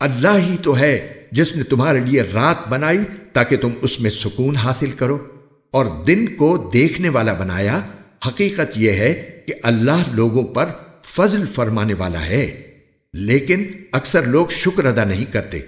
اللہ ہی تو ہے جس نے تمہارے لیے رات بنائی تاکہ تم اس میں سکون حاصل کرو۔ اور دن کو دیکھنے والا بنایا، حقیقت یہ ہے کہ اللہ لوگوں پر فضل فرمانے والا ہے۔ لیکن اکثر لوگ شکر ادا نہیں کرتے۔